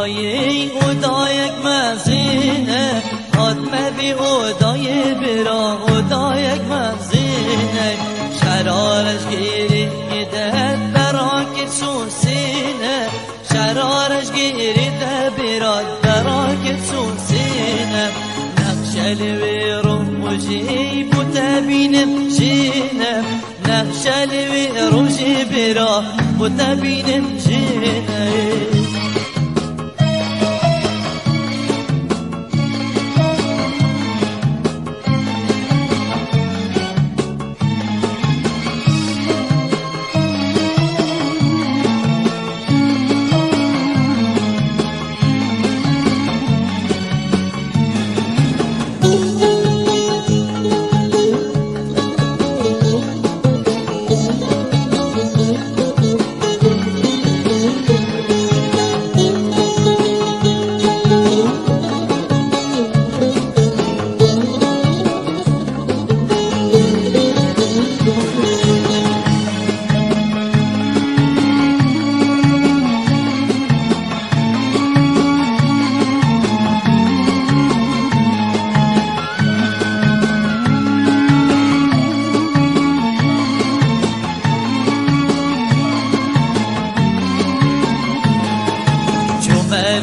آیه اودا یک مزینه آدمه بی اودای برا اودا یک مزینه شرارش گیری ده برا که سینه شرارش گیری ده برا برا که سینه نقشل وی رو مجی بتبینم جینه نقشل وی رو جبرا بتبینم جینه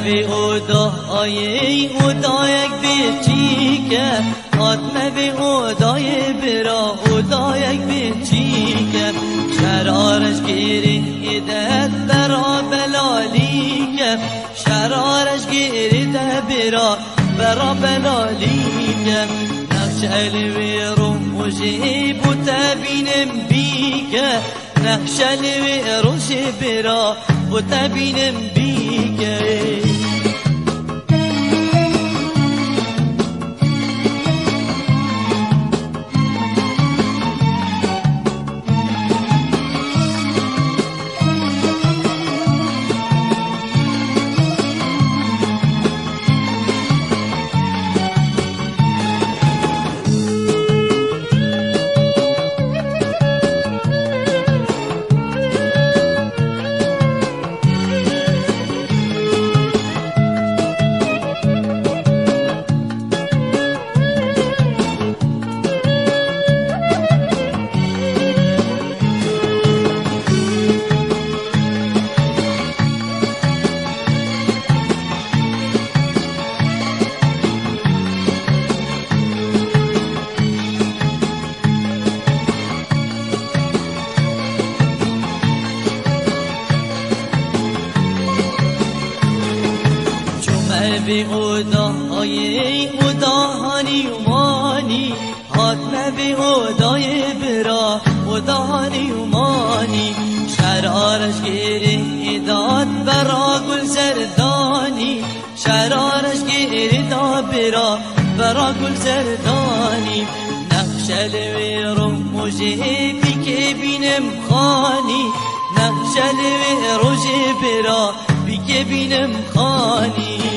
بی اودا آیه اودا یک بیچیکه آدم بی اودای برا اودا یک بیچیکه شرارش گیری ایدت برا بلالیکه شرارش گیری ده برا برا بلالیکه نقش الوی رو موجی بوتا بینم الوی روشی برا بوتا بینم بیکه بی اودا آیه اودا هانی مانی حاتم بی اودای برا. اودا هانی مانی شرارش گیری داد برا گل زردانی. شرارش گیری داد برا برا گل زردانی. نقش الوی رو موجه بی که بینم خانی. نقش الوی روژه برا بی که بینم خانی.